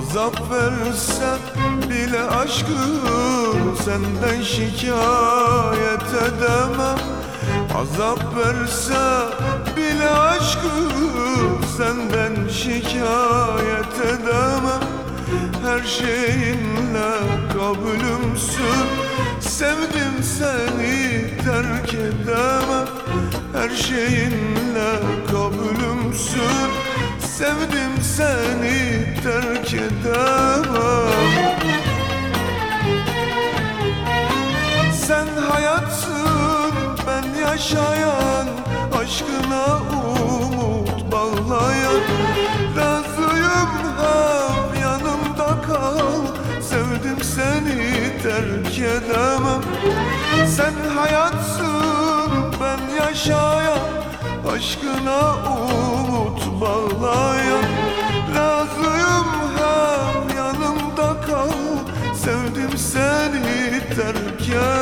Azap versen bile aşkım Senden şikayet edemem. Azap verse bile aşkım Senden şikayet edemem. Her şeyinle kabulümsün Sevdim seni terk edemem. Her şeyinle kabulümsün. Sevdim seni terk edemem. Sen hayatsın ben yaşayan Aşkına umut bağlayan. Razıyım hep yanımda kal. Sevdim seni terk edemem. Sen hayatsın ben yaşayan Aşkına umut bağlayan Razıyım hep yanımda kal. Sevdim seni terk edemem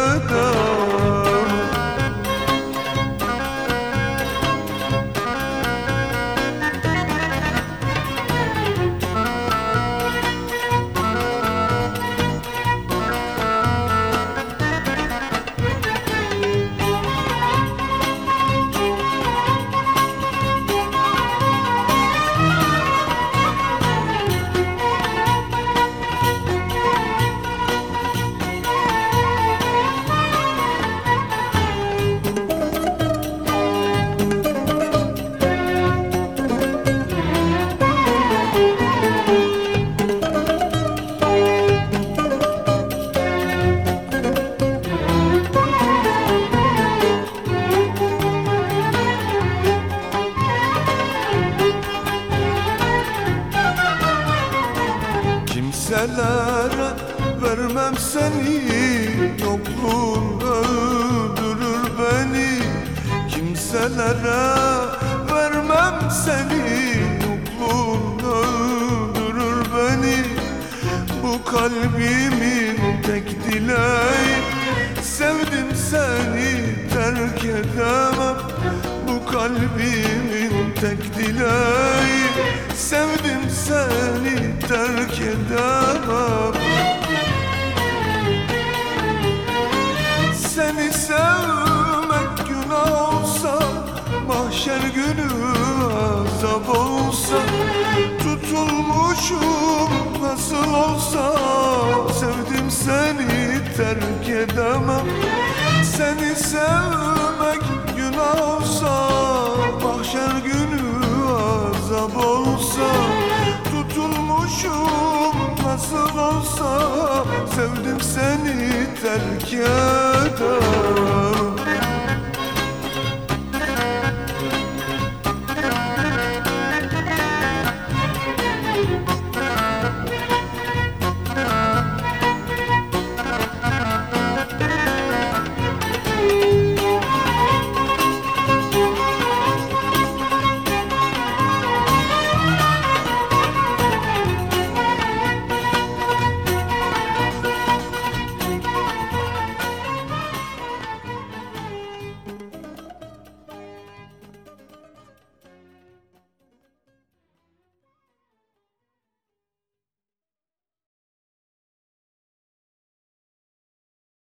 Kimselere vermem seni Yokluğun öldürür beni. Kimselere vermem seni Yokluğun öldürür beni. Bu kalbimin tek dileği Sevdim seni terk edemem. Bu kalbimin tek dileği Sevdim seni terk edemem Seni sevmek günah olsa Mahşer günü azap olsa Tutulmuşum nasıl olsa Sevdim seni terk edemem. Seni sevmek günah olsa Mahşer günü nasıl